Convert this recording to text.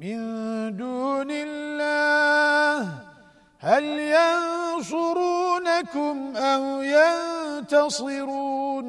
من دون الله هل ينصرونكم أو ينتصرون؟